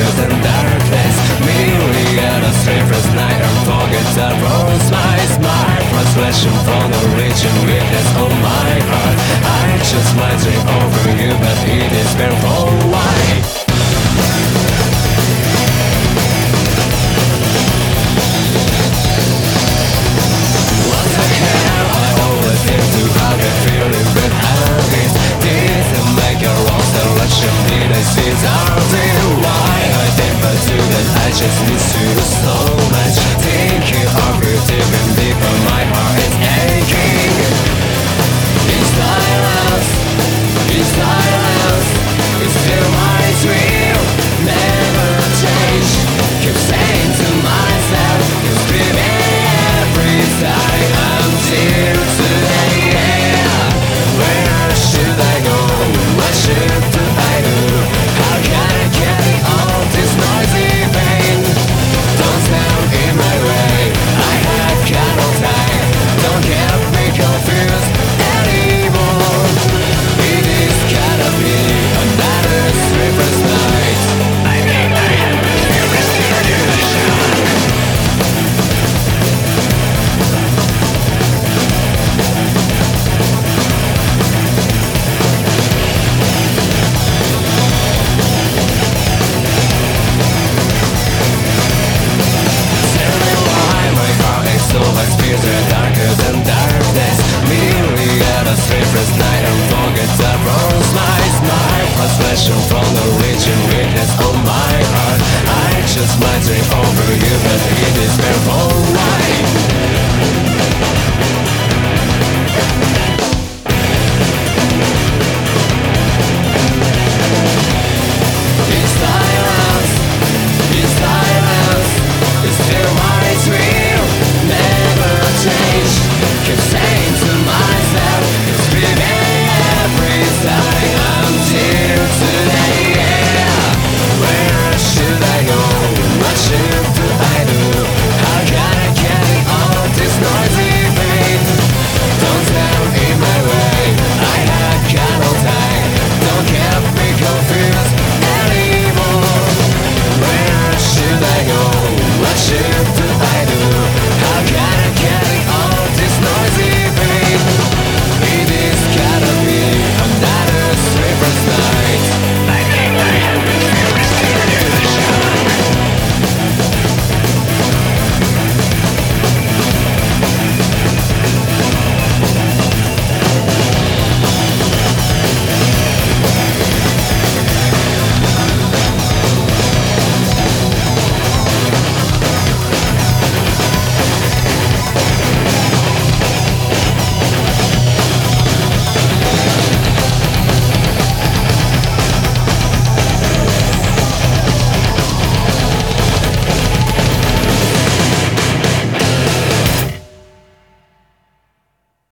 and darkness Myriad of sleepless night and forgets to rolls my smile Frustration from the region weakness of my heart I just might dream over you but it is painful passion from the raging witness of my heart. I just might dream over you, but it is very